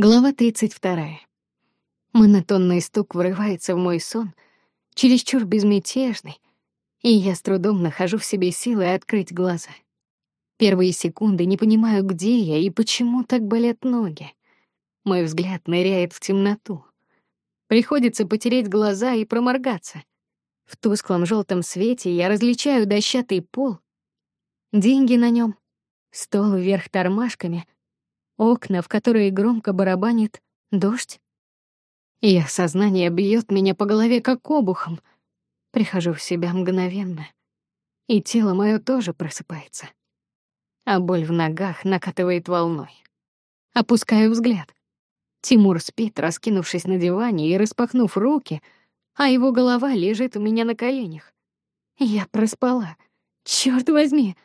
Глава 32. Монотонный стук врывается в мой сон, чересчур безмятежный, и я с трудом нахожу в себе силы открыть глаза. Первые секунды не понимаю, где я и почему так болят ноги. Мой взгляд ныряет в темноту. Приходится потереть глаза и проморгаться. В тусклом желтом свете я различаю дощатый пол, деньги на нем, стол вверх тормашками — окна, в которые громко барабанит дождь. И сознание бьет меня по голове как обухом. Прихожу в себя мгновенно, и тело мое тоже просыпается. А боль в ногах накатывает волной. Опускаю взгляд. Тимур спит, раскинувшись на диване и распахнув руки, а его голова лежит у меня на коленях. Я проспала. Черт возьми!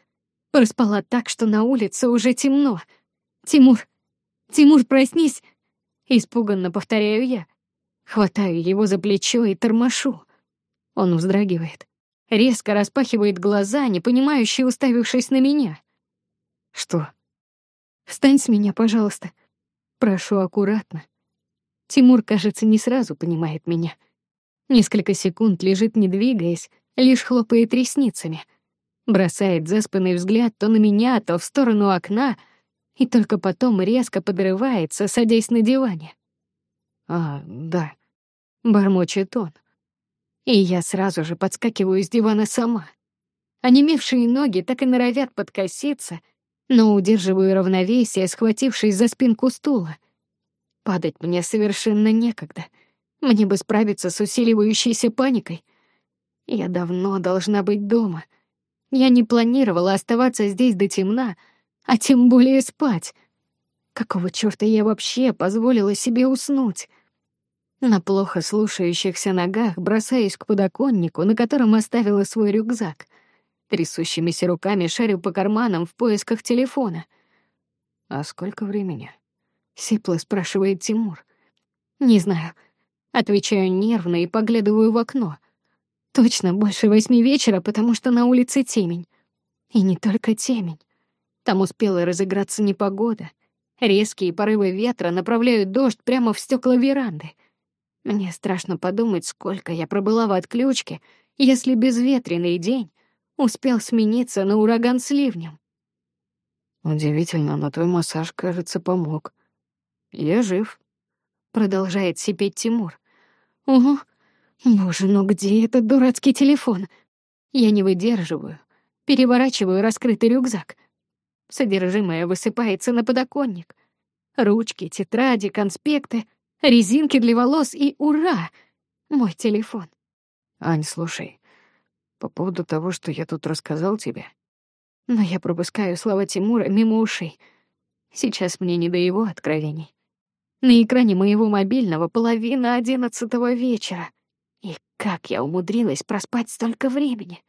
Проспала так, что на улице уже темно — «Тимур! Тимур, проснись!» Испуганно повторяю я. Хватаю его за плечо и тормошу. Он вздрагивает. Резко распахивает глаза, непонимающе уставившись на меня. «Что?» «Встань с меня, пожалуйста. Прошу аккуратно». Тимур, кажется, не сразу понимает меня. Несколько секунд лежит, не двигаясь, лишь хлопает ресницами. Бросает заспанный взгляд то на меня, то в сторону окна — и только потом резко подрывается, садясь на диване. «А, да», — бормочет он. И я сразу же подскакиваю с дивана сама. Онемевшие ноги так и норовят подкоситься, но удерживаю равновесие, схватившись за спинку стула. Падать мне совершенно некогда. Мне бы справиться с усиливающейся паникой. Я давно должна быть дома. Я не планировала оставаться здесь до темна, — а тем более спать. Какого чёрта я вообще позволила себе уснуть? На плохо слушающихся ногах бросаюсь к подоконнику, на котором оставила свой рюкзак. Трясущимися руками шарю по карманам в поисках телефона. «А сколько времени?» — сипло спрашивает Тимур. «Не знаю». Отвечаю нервно и поглядываю в окно. Точно больше восьми вечера, потому что на улице темень. И не только темень. Там успела разыграться непогода. Резкие порывы ветра направляют дождь прямо в стекла веранды. Мне страшно подумать, сколько я пробыла в отключке, если безветренный день успел смениться на ураган с ливнем. Удивительно, но твой массаж, кажется, помог. Я жив. Продолжает сипеть Тимур. Угу. Боже, ну где этот дурацкий телефон? Я не выдерживаю. Переворачиваю раскрытый рюкзак. Содержимое высыпается на подоконник. Ручки, тетради, конспекты, резинки для волос и ура! Мой телефон. Ань, слушай, по поводу того, что я тут рассказал тебе. Но я пропускаю слова Тимура мимо ушей. Сейчас мне не до его откровений. На экране моего мобильного половина одиннадцатого вечера. И как я умудрилась проспать столько времени?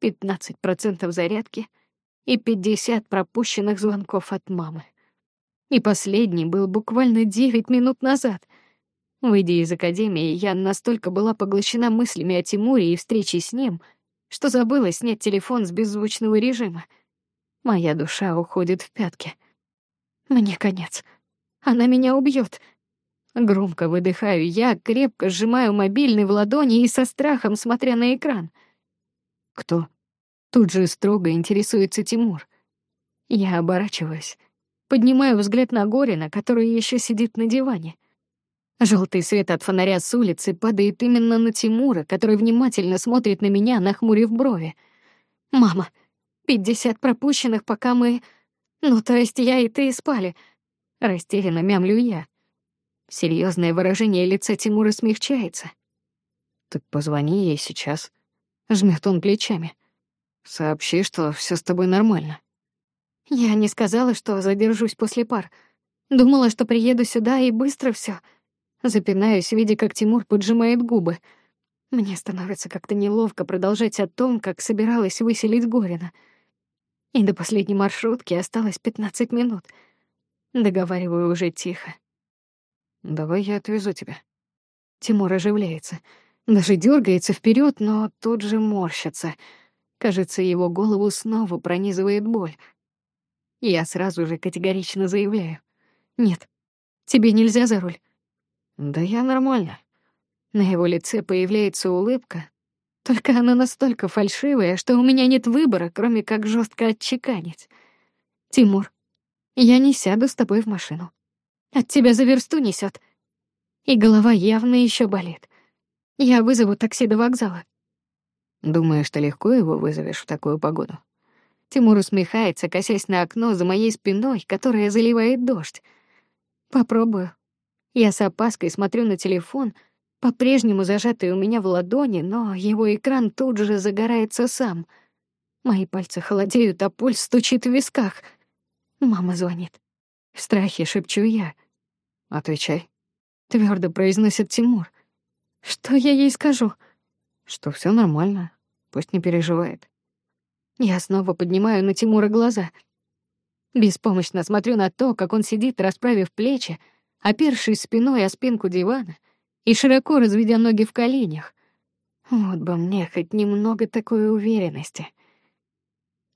Пятнадцать процентов зарядки, и 50 пропущенных звонков от мамы. И последний был буквально 9 минут назад. Выйдя из академии, я настолько была поглощена мыслями о Тимуре и встрече с ним, что забыла снять телефон с беззвучного режима. Моя душа уходит в пятки. Мне конец. Она меня убьет. Громко выдыхаю я, крепко сжимаю мобильный в ладони и со страхом смотря на экран. Кто? Тут же строго интересуется Тимур. Я оборачиваюсь, поднимаю взгляд на Горина, который еще сидит на диване. Желтый свет от фонаря с улицы падает именно на Тимура, который внимательно смотрит на меня, нахмурив брови. «Мама, пятьдесят пропущенных, пока мы... Ну, то есть я и ты спали». Растерянно мямлю я. Серьезное выражение лица Тимура смягчается. «Так позвони ей сейчас», — жмет он плечами. Сообщи, что все с тобой нормально. Я не сказала, что задержусь после пар. Думала, что приеду сюда и быстро все. Запинаюсь, видя, как Тимур поджимает губы. Мне становится как-то неловко продолжать о том, как собиралась выселить Горина. И до последней маршрутки осталось пятнадцать минут. Договариваю уже тихо. Давай я отвезу тебя. Тимур оживляется, даже дергается вперед, но тут же морщится — Кажется, его голову снова пронизывает боль. Я сразу же категорично заявляю. Нет, Тебе нельзя за руль. Да я нормально. На его лице появляется улыбка, только она настолько фальшивая, что у меня нет выбора, кроме как жестко отчеканить. Тимур, я не сяду с тобой в машину. От тебя за версту несет, И голова явно еще болит. Я вызову такси до вокзала. Думаешь, ты легко его вызовешь в такую погоду? Тимур усмехается, косясь на окно за моей спиной, которое заливает дождь. Попробую. Я с опаской смотрю на телефон, по-прежнему зажатый у меня в ладони, но его экран тут же загорается сам. Мои пальцы холодеют, а пульс стучит в висках. Мама звонит. В страхе шепчу я. «Отвечай», — твердо произносит Тимур. «Что я ей скажу?» «Что все нормально, пусть не переживает». Я снова поднимаю на Тимура глаза. Беспомощно смотрю на то, как он сидит, расправив плечи, опершись спиной о спинку дивана и широко разведя ноги в коленях. Вот бы мне хоть немного такой уверенности.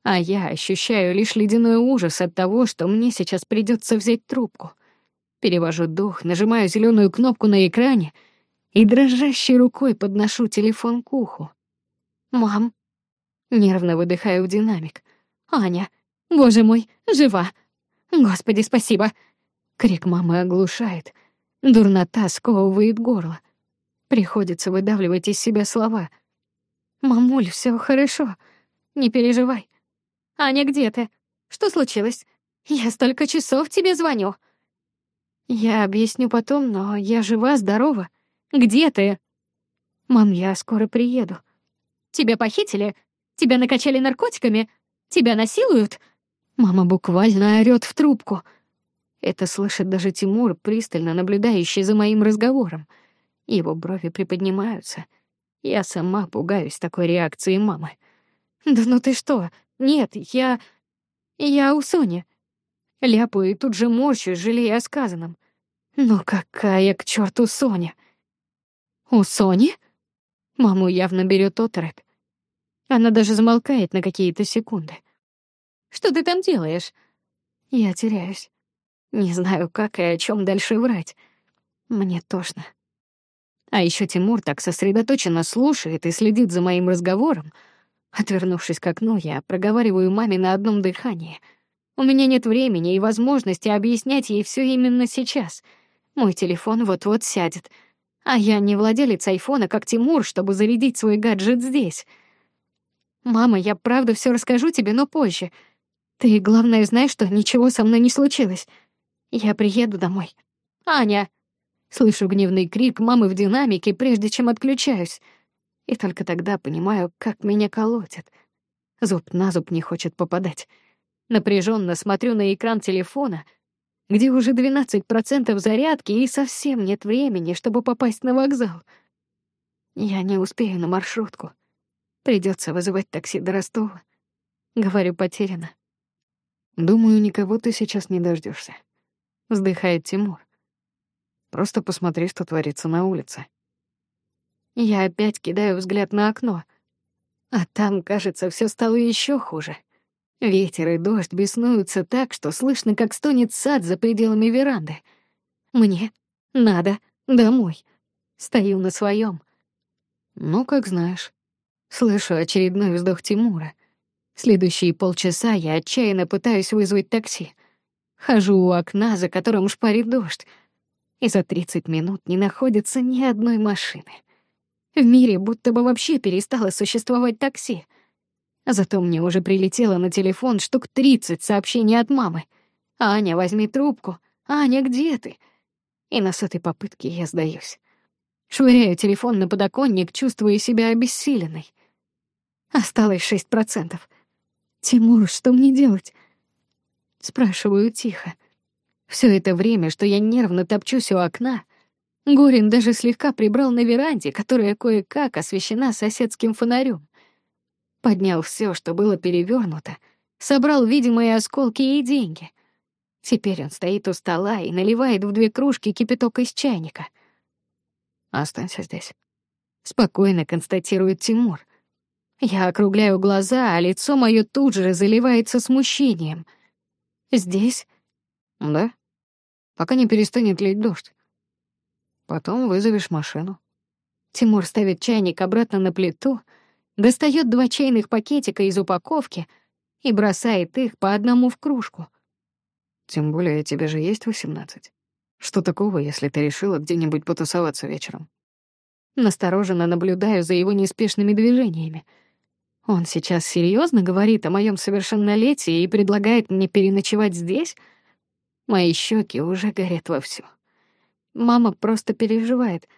А я ощущаю лишь ледяной ужас от того, что мне сейчас придется взять трубку. Перевожу дух, нажимаю зеленую кнопку на экране и дрожащей рукой подношу телефон к уху. «Мам!» Нервно выдыхаю в динамик. «Аня! Боже мой, жива! Господи, спасибо!» Крик мамы оглушает. Дурнота сковывает горло. Приходится выдавливать из себя слова. «Мамуль, все хорошо. Не переживай. Аня, где ты? Что случилось? Я столько часов тебе звоню». «Я объясню потом, но я жива, здорова. Где ты?» «Мам, я скоро приеду». «Тебя похитили? Тебя накачали наркотиками? Тебя насилуют?» Мама буквально орёт в трубку. Это слышит даже Тимур, пристально наблюдающий за моим разговором. Его брови приподнимаются. Я сама пугаюсь такой реакции мамы. «Да ну ты что? Нет, я... я у Сони». Ляпаю и тут же морщусь, жалея о сказанном. «Ну какая к черту Соня?» «У Сони?» Маму явно берет оторопь. Она даже замолкает на какие-то секунды. «Что ты там делаешь?» Я теряюсь. Не знаю, как и о чем дальше врать. Мне тошно. А еще Тимур так сосредоточенно слушает и следит за моим разговором. Отвернувшись к окну, я проговариваю маме на одном дыхании. У меня нет времени и возможности объяснять ей все именно сейчас. Мой телефон вот-вот сядет. А я не владелец айфона, как Тимур, чтобы зарядить свой гаджет здесь — «Мама, я правда все расскажу тебе, но позже. Ты, главное, знаешь, что ничего со мной не случилось. Я приеду домой. Аня!» Слышу гневный крик мамы в динамике, прежде чем отключаюсь. И только тогда понимаю, как меня колотит. Зуб на зуб не хочет попадать. Напряженно смотрю на экран телефона, где уже 12% зарядки и совсем нет времени, чтобы попасть на вокзал. Я не успею на маршрутку. Придется вызывать такси до Ростова. Говорю потеряно. Думаю, никого ты сейчас не дождешься. Вздыхает Тимур. Просто посмотри, что творится на улице. Я опять кидаю взгляд на окно. А там, кажется, все стало еще хуже. Ветер и дождь беснуются так, что слышно, как стонет сад за пределами веранды. Мне надо домой. Стою на своем. Ну, как знаешь. Слышу очередной вздох Тимура. Следующие полчаса я отчаянно пытаюсь вызвать такси. Хожу у окна, за которым шпарит дождь. И за 30 минут не находится ни одной машины. В мире будто бы вообще перестало существовать такси. Зато мне уже прилетело на телефон штук 30 сообщений от мамы. «Аня, возьми трубку. Аня, где ты?» И на сотой попытке я сдаюсь. Швыряю телефон на подоконник, чувствуя себя обессиленной. Осталось шесть процентов. «Тимур, что мне делать?» Спрашиваю тихо. Все это время, что я нервно топчусь у окна, Горин даже слегка прибрал на веранде, которая кое-как освещена соседским фонарем. Поднял все, что было перевернуто, собрал видимые осколки и деньги. Теперь он стоит у стола и наливает в две кружки кипяток из чайника. «Останься здесь», — спокойно констатирует Тимур. Я округляю глаза, а лицо мое тут же заливается смущением. Здесь? Да. пока не перестанет лить дождь. Потом вызовешь машину. Тимур ставит чайник обратно на плиту, достает два чайных пакетика из упаковки и бросает их по одному в кружку. Тем более тебе же есть восемнадцать. Что такого, если ты решила где-нибудь потусоваться вечером? Настороженно наблюдаю за его неспешными движениями. Он сейчас серьезно говорит о моем совершеннолетии и предлагает мне переночевать здесь? Мои щеки уже горят вовсю. Мама просто переживает.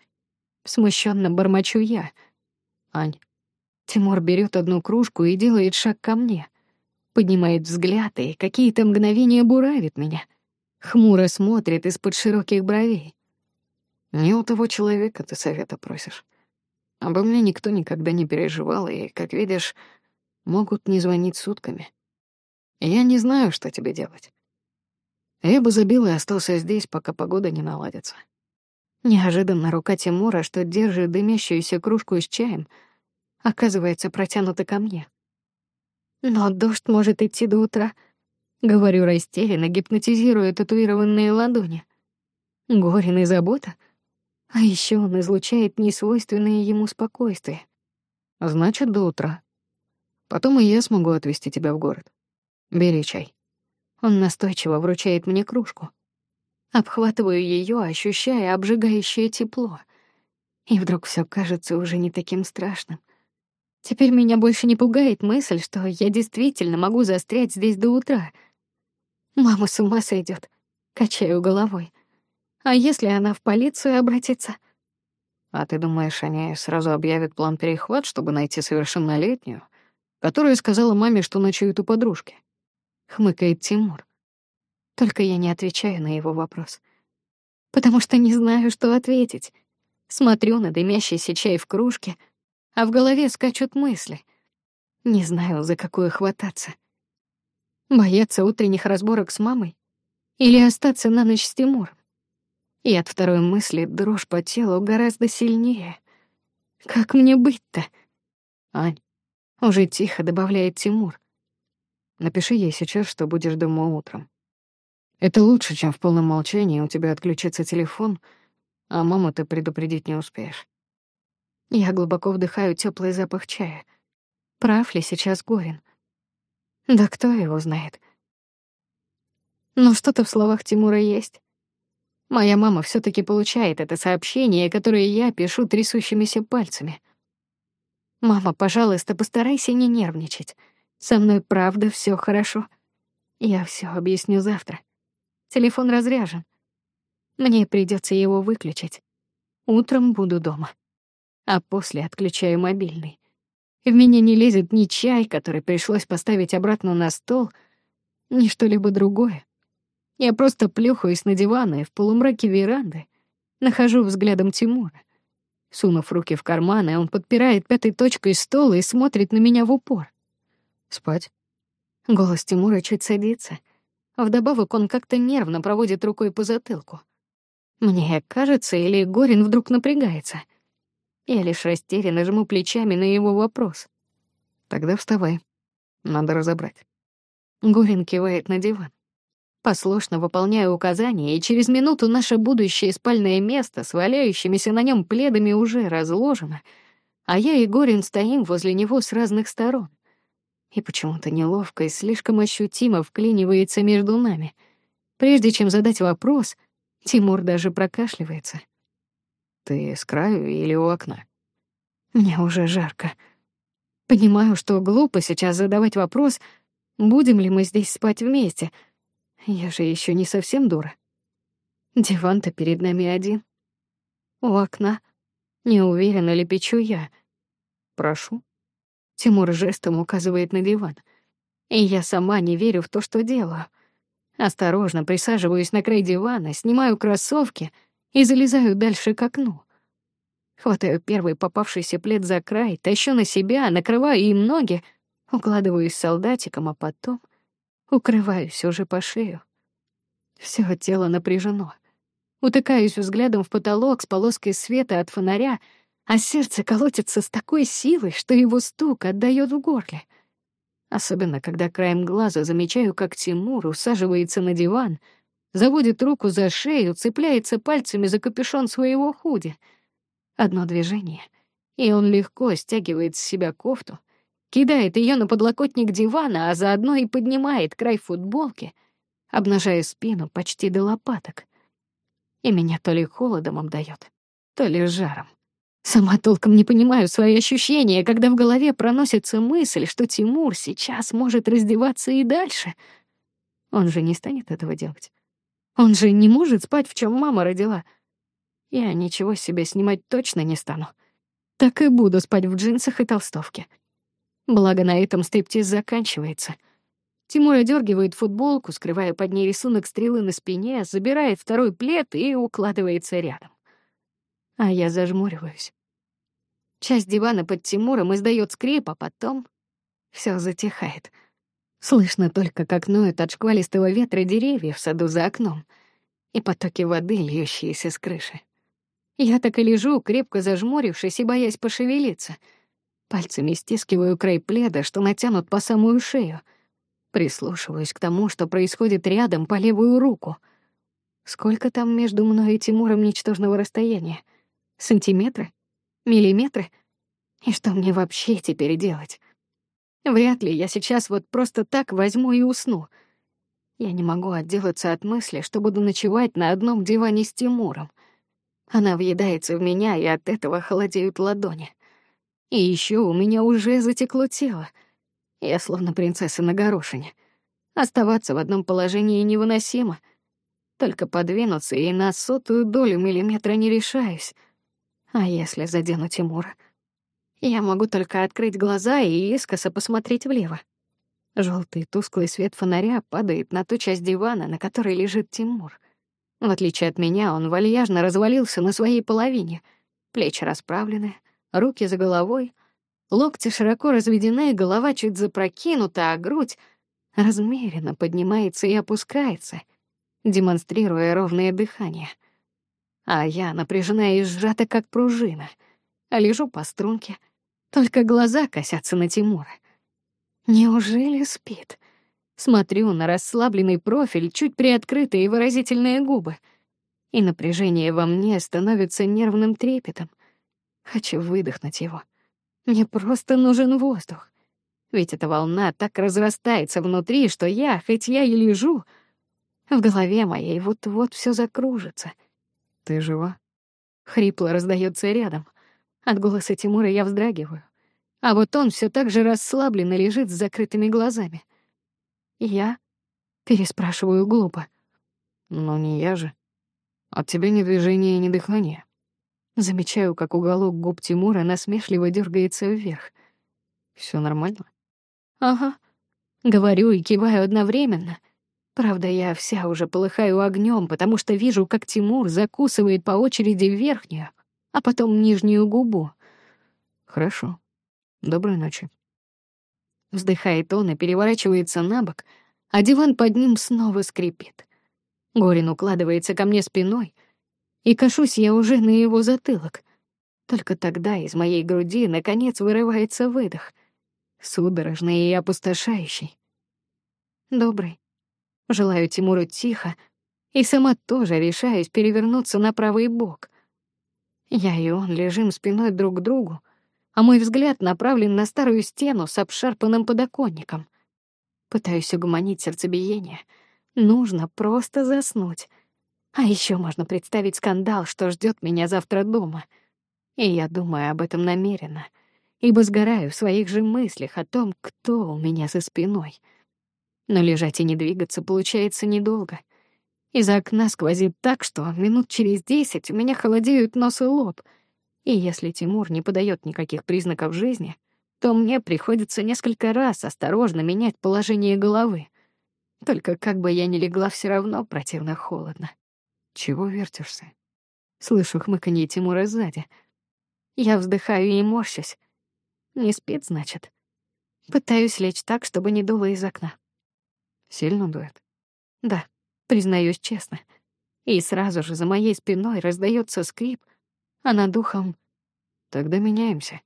Смущенно бормочу я. Ань. Тимур берет одну кружку и делает шаг ко мне. Поднимает взгляд и какие-то мгновения буравит меня. Хмуро смотрит из-под широких бровей. Не у того человека ты совета просишь. Обо мне никто никогда не переживал, и, как видишь, могут не звонить сутками. Я не знаю, что тебе делать. Я бы забил и остался здесь, пока погода не наладится. Неожиданно рука Тимура, что держит дымящуюся кружку с чаем, оказывается протянута ко мне. Но дождь может идти до утра, говорю растерянно, гипнотизируя татуированные ладони. Горин и забота, а еще он излучает несвойственное ему спокойствие. Значит, до утра. Потом и я смогу отвезти тебя в город. Бери чай. Он настойчиво вручает мне кружку. Обхватываю ее, ощущая обжигающее тепло. И вдруг все кажется уже не таким страшным. Теперь меня больше не пугает мысль, что я действительно могу застрять здесь до утра. Мама с ума сойдет. Качаю головой. А если она в полицию обратится? А ты думаешь, они сразу объявят план перехват, чтобы найти совершеннолетнюю, которая сказала маме, что ночует у подружки? хмыкает Тимур. Только я не отвечаю на его вопрос, потому что не знаю, что ответить. Смотрю на дымящийся чай в кружке, а в голове скачут мысли. Не знаю, за какую хвататься. Бояться утренних разборок с мамой или остаться на ночь с Тимуром. И от второй мысли дрожь по телу гораздо сильнее. Как мне быть-то? Ань, уже тихо добавляет Тимур. Напиши ей сейчас, что будешь дома утром. Это лучше, чем в полном молчании у тебя отключится телефон, а маму ты предупредить не успеешь. Я глубоко вдыхаю теплый запах чая. Прав ли сейчас Горин? Да кто его знает? Но что-то в словах Тимура есть. Моя мама все таки получает это сообщение, которое я пишу трясущимися пальцами. «Мама, пожалуйста, постарайся не нервничать. Со мной правда все хорошо. Я все объясню завтра. Телефон разряжен. Мне придется его выключить. Утром буду дома. А после отключаю мобильный. В меня не лезет ни чай, который пришлось поставить обратно на стол, ни что-либо другое. Я просто плюхаюсь на диван и в полумраке веранды нахожу взглядом Тимура. Сунув руки в карманы, он подпирает пятой точкой стол и смотрит на меня в упор. Спать? Голос Тимура чуть садится. Вдобавок он как-то нервно проводит рукой по затылку. Мне кажется, или Горин вдруг напрягается. Я лишь растерянно жму плечами на его вопрос. Тогда вставай. Надо разобрать. Горин кивает на диван. Послушно выполняю указания, и через минуту наше будущее спальное место с валяющимися на нем пледами уже разложено, а я и Горин стоим возле него с разных сторон и почему-то неловко и слишком ощутимо вклинивается между нами. Прежде чем задать вопрос, Тимур даже прокашливается. «Ты с краю или у окна?» Мне уже жарко. Понимаю, что глупо сейчас задавать вопрос, будем ли мы здесь спать вместе. Я же еще не совсем дура. Диван-то перед нами один. У окна. Не уверена ли печу я. Прошу. Тимур жестом указывает на диван. И я сама не верю в то, что делаю. Осторожно присаживаюсь на край дивана, снимаю кроссовки и залезаю дальше к окну. Хватаю первый попавшийся плед за край, тащу на себя, накрываю им ноги, укладываюсь солдатиком, а потом укрываюсь уже по шею. Всё тело напряжено. Утыкаюсь взглядом в потолок с полоской света от фонаря — а сердце колотится с такой силой, что его стук отдаёт в горле. Особенно, когда краем глаза замечаю, как Тимур усаживается на диван, заводит руку за шею, цепляется пальцами за капюшон своего худи. Одно движение, и он легко стягивает с себя кофту, кидает ее на подлокотник дивана, а заодно и поднимает край футболки, обнажая спину почти до лопаток. И меня то ли холодом обдает, то ли жаром. Сама толком не понимаю свои ощущения, когда в голове проносится мысль, что Тимур сейчас может раздеваться и дальше. Он же не станет этого делать. Он же не может спать, в чем мама родила. Я ничего себе снимать точно не стану. Так и буду спать в джинсах и толстовке. Благо на этом стриптиз заканчивается. Тимур одергивает футболку, скрывая под ней рисунок стрелы на спине, забирает второй плед и укладывается рядом а я зажмуриваюсь. Часть дивана под Тимуром издает скрип, а потом все затихает. Слышно только, как ноют от шквалистого ветра деревья в саду за окном и потоки воды, льющиеся с крыши. Я так и лежу, крепко зажмурившись и боясь пошевелиться. Пальцами стискиваю край пледа, что натянут по самую шею. Прислушиваюсь к тому, что происходит рядом по левую руку. Сколько там между мной и Тимуром ничтожного расстояния? Сантиметры? Миллиметры? И что мне вообще теперь делать? Вряд ли я сейчас вот просто так возьму и усну. Я не могу отделаться от мысли, что буду ночевать на одном диване с Тимуром. Она въедается в меня, и от этого холодеют ладони. И еще у меня уже затекло тело. Я словно принцесса на горошине. Оставаться в одном положении невыносимо. Только подвинуться и на сотую долю миллиметра не решаюсь — а если задену Тимура? Я могу только открыть глаза и искоса посмотреть влево. Желтый тусклый свет фонаря падает на ту часть дивана, на которой лежит Тимур. В отличие от меня, он вальяжно развалился на своей половине. Плечи расправлены, руки за головой, локти широко разведены, голова чуть запрокинута, а грудь размеренно поднимается и опускается, демонстрируя ровное дыхание — а я напряжена и сжата, как пружина. Лежу по струнке, только глаза косятся на Тимура. Неужели спит? Смотрю на расслабленный профиль, чуть приоткрытые выразительные губы. И напряжение во мне становится нервным трепетом. Хочу выдохнуть его. Мне просто нужен воздух. Ведь эта волна так разрастается внутри, что я, хоть я и лежу, в голове моей вот-вот все закружится — ты жива? Хрипло раздается рядом. От голоса Тимура я вздрагиваю. А вот он все так же расслабленно лежит с закрытыми глазами. Я переспрашиваю глупо. Но не я же. От тебя ни движения, ни дыхания. Замечаю, как уголок губ Тимура насмешливо дергается вверх. Все нормально? Ага. Говорю и киваю одновременно — Правда, я вся уже полыхаю огнем, потому что вижу, как Тимур закусывает по очереди верхнюю, а потом нижнюю губу. Хорошо. Доброй ночи. Вздыхает он и переворачивается на бок, а диван под ним снова скрипит. Горин укладывается ко мне спиной, и кашусь я уже на его затылок. Только тогда из моей груди наконец вырывается выдох, судорожный и опустошающий. Добрый. Желаю Тимуру тихо, и сама тоже решаюсь перевернуться на правый бок. Я и он лежим спиной друг к другу, а мой взгляд направлен на старую стену с обшарпанным подоконником. Пытаюсь угомонить сердцебиение. Нужно просто заснуть. А еще можно представить скандал, что ждет меня завтра дома. И я думаю об этом намеренно, ибо сгораю в своих же мыслях о том, кто у меня за спиной — но лежать и не двигаться получается недолго. Из окна сквозит так, что минут через десять у меня холодеют нос и лоб. И если Тимур не подает никаких признаков жизни, то мне приходится несколько раз осторожно менять положение головы. Только как бы я ни легла, все равно противно холодно. Чего вертишься? Слышу хмыканье Тимура сзади. Я вздыхаю и морщусь. Не спит, значит. Пытаюсь лечь так, чтобы не дуло из окна. Сильно дует? Да, признаюсь честно. И сразу же за моей спиной раздается скрип, а над духом... Тогда меняемся.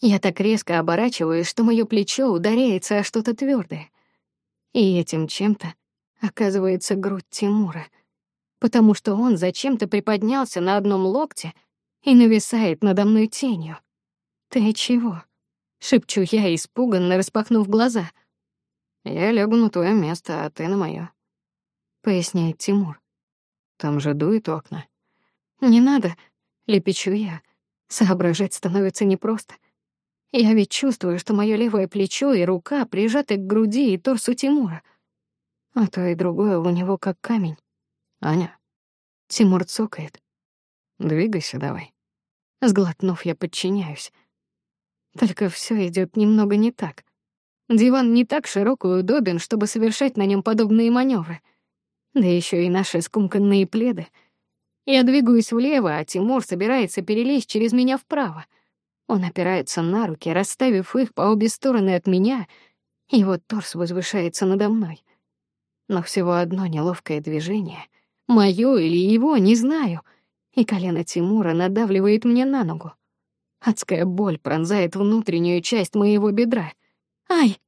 Я так резко оборачиваюсь, что моё плечо ударяется о что-то твёрдое. И этим чем-то оказывается грудь Тимура, потому что он зачем-то приподнялся на одном локте и нависает надо мной тенью. «Ты чего?» — шепчу я, испуганно распахнув глаза. «Я лягу на твое место, а ты на моё», — поясняет Тимур. «Там же дует окна». «Не надо», — лепечу я. Соображать становится непросто. Я ведь чувствую, что моё левое плечо и рука прижаты к груди и торсу Тимура. А то и другое у него как камень. «Аня». Тимур цокает. «Двигайся давай». Сглотнув, я подчиняюсь. Только всё идёт немного не так. Диван не так широк и удобен, чтобы совершать на нём подобные манёвры. Да ещё и наши скумканные пледы. Я двигаюсь влево, а Тимур собирается перелезть через меня вправо. Он опирается на руки, расставив их по обе стороны от меня, и вот торс возвышается надо мной. Но всего одно неловкое движение, моё или его, не знаю, и колено Тимура надавливает мне на ногу. Адская боль пронзает внутреннюю часть моего бедра. Ай!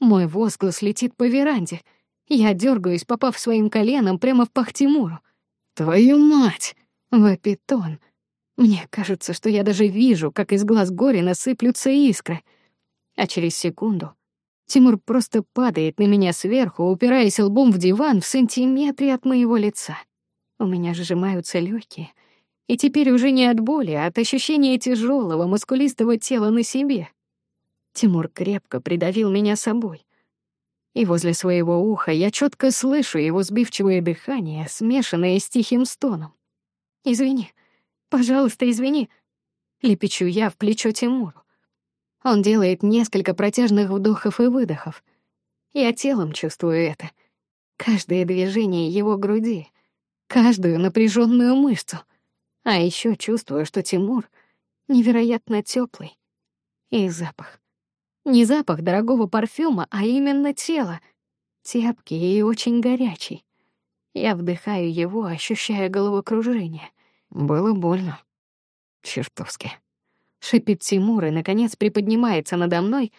Мой возглас летит по веранде. Я дергаюсь, попав своим коленом прямо в пах Тимуру. «Твою мать!» — вопит он. Мне кажется, что я даже вижу, как из глаз Горина сыплются искры. А через секунду Тимур просто падает на меня сверху, упираясь лбом в диван в сантиметре от моего лица. У меня сжимаются легкие, и теперь уже не от боли, а от ощущения тяжелого мускулистого тела на себе. Тимур крепко придавил меня собой. И возле своего уха я четко слышу его сбивчивое дыхание, смешанное с тихим стоном. «Извини, пожалуйста, извини», — лепечу я в плечо Тимуру. Он делает несколько протяжных вдохов и выдохов. Я телом чувствую это. Каждое движение его груди, каждую напряженную мышцу. А еще чувствую, что Тимур невероятно теплый. И запах. Не запах дорогого парфюма, а именно тело. Тяпкий и очень горячий. Я вдыхаю его, ощущая головокружение. Было больно. Чертовски шипит Тимур и, наконец, приподнимается надо мной,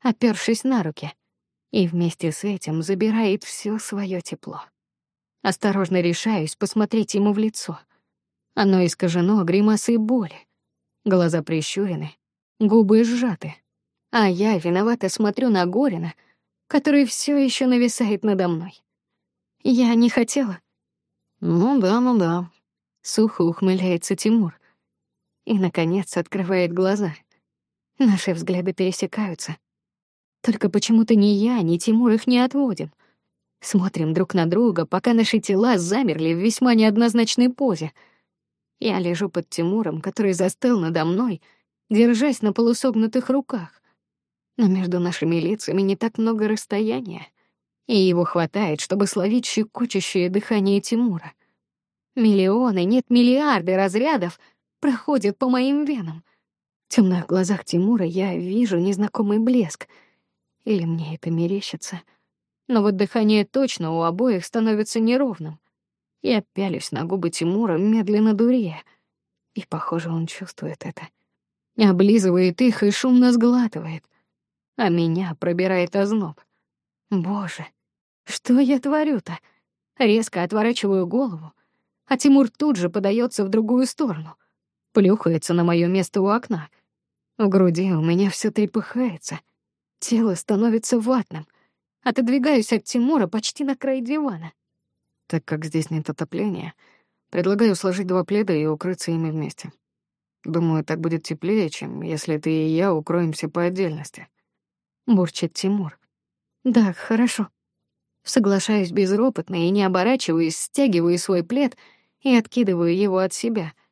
опёршись на руки, и вместе с этим забирает все свое тепло. Осторожно решаюсь посмотреть ему в лицо. Оно искажено гримасой боли. Глаза прищурены, губы сжаты. А я виновато смотрю на Горина, который все еще нависает надо мной. Я не хотела. Ну да, ну да. Сухо ухмыляется Тимур и, наконец, открывает глаза. Наши взгляды пересекаются. Только почему-то ни я, ни Тимур их не отводим. Смотрим друг на друга, пока наши тела замерли в весьма неоднозначной позе. Я лежу под Тимуром, который застыл надо мной, держась на полусогнутых руках. Но между нашими лицами не так много расстояния, и его хватает, чтобы словить щекочущее дыхание Тимура. Миллионы, нет, миллиарды разрядов — проходит по моим венам. В темных глазах Тимура я вижу незнакомый блеск. Или мне это мерещится? Но вот дыхание точно у обоих становится неровным. Я пялюсь на губы Тимура, медленно дурея. И, похоже, он чувствует это. Облизывает их и шумно сглатывает. А меня пробирает озноб. Боже, что я творю-то? Резко отворачиваю голову, а Тимур тут же подается в другую сторону — плюхается на моё место у окна. В груди у меня всё трепыхается. Тело становится ватным. Отодвигаюсь от Тимура почти на край дивана. Так как здесь нет отопления, предлагаю сложить два пледа и укрыться ими вместе. Думаю, так будет теплее, чем если ты и я укроемся по отдельности. Бурчит Тимур. Да, хорошо. Соглашаюсь безропотно и не оборачиваясь, стягиваю свой плед и откидываю его от себя —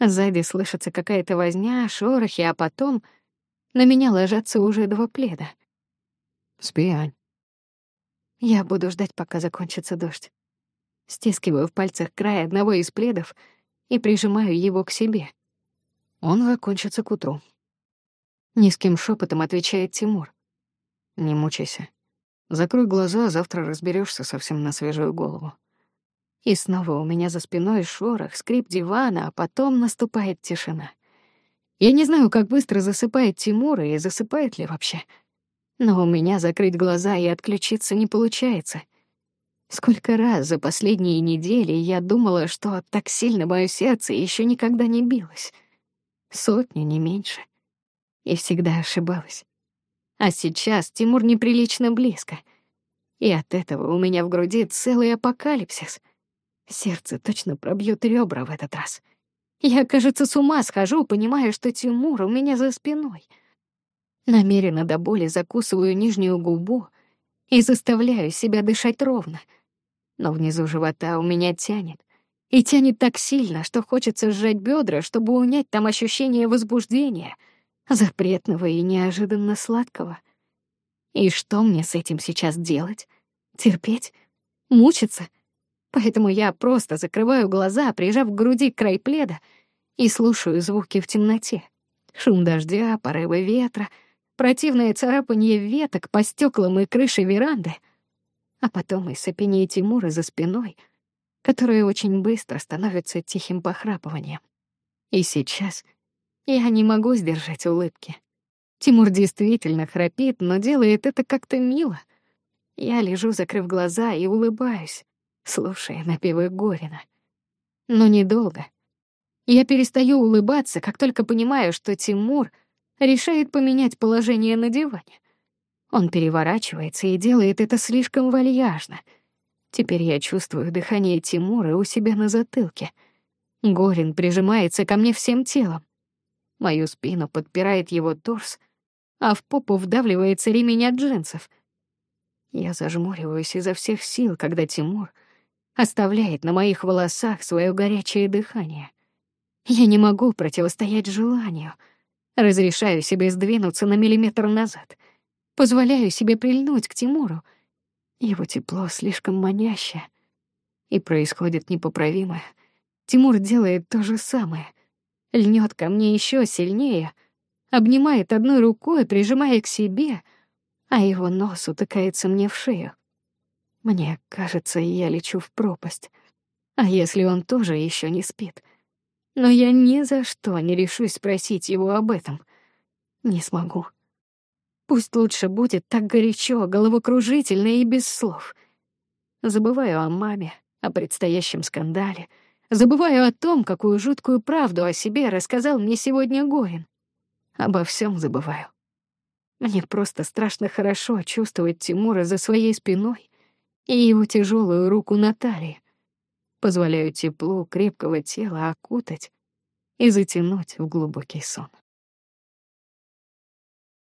Сзади слышится какая-то возня, шорохи, а потом на меня ложатся уже два пледа. Спи, Ань. Я буду ждать, пока закончится дождь. Стискиваю в пальцах край одного из пледов и прижимаю его к себе. Он закончится к утру. Низким шепотом отвечает Тимур. Не мучайся. Закрой глаза, завтра разберешься совсем на свежую голову. И снова у меня за спиной шорох, скрип дивана, а потом наступает тишина. Я не знаю, как быстро засыпает Тимур и засыпает ли вообще. Но у меня закрыть глаза и отключиться не получается. Сколько раз за последние недели я думала, что так сильно мое сердце еще никогда не билось. Сотню, не меньше. И всегда ошибалась. А сейчас Тимур неприлично близко. И от этого у меня в груди целый апокалипсис. Сердце точно пробьет ребра в этот раз. Я, кажется, с ума схожу, понимая, что Тимур у меня за спиной. Намеренно до боли закусываю нижнюю губу и заставляю себя дышать ровно — но внизу живота у меня тянет. И тянет так сильно, что хочется сжать бедра, чтобы унять там ощущение возбуждения, запретного и неожиданно сладкого. И что мне с этим сейчас делать? Терпеть? Мучиться? Поэтому я просто закрываю глаза, прижав к груди край пледа, и слушаю звуки в темноте. Шум дождя, порывы ветра, противное царапанье веток по стеклам и крыше веранды — а потом и сопение Тимура за спиной, которое очень быстро становится тихим похрапыванием. И сейчас я не могу сдержать улыбки. Тимур действительно храпит, но делает это как-то мило. Я лежу, закрыв глаза, и улыбаюсь, слушая напевы Горина. Но недолго. Я перестаю улыбаться, как только понимаю, что Тимур решает поменять положение на диване. Он переворачивается и делает это слишком вальяжно. Теперь я чувствую дыхание Тимура у себя на затылке. Горин прижимается ко мне всем телом. Мою спину подпирает его торс, а в попу вдавливается ремень от джинсов. Я зажмуриваюсь изо всех сил, когда Тимур оставляет на моих волосах свое горячее дыхание. Я не могу противостоять желанию. Разрешаю себе сдвинуться на миллиметр назад — Позволяю себе прильнуть к Тимуру. Его тепло слишком манящее. И происходит непоправимое. Тимур делает то же самое. Льнет ко мне еще сильнее, обнимает одной рукой, прижимая к себе, а его нос утыкается мне в шею. Мне кажется, я лечу в пропасть. А если он тоже еще не спит? Но я ни за что не решусь спросить его об этом. Не смогу. Пусть лучше будет так горячо, головокружительно и без слов. Забываю о маме, о предстоящем скандале. Забываю о том, какую жуткую правду о себе рассказал мне сегодня Горин. Обо всем забываю. Мне просто страшно хорошо чувствовать Тимура за своей спиной и его тяжелую руку на талии. Позволяю теплу крепкого тела окутать и затянуть в глубокий сон.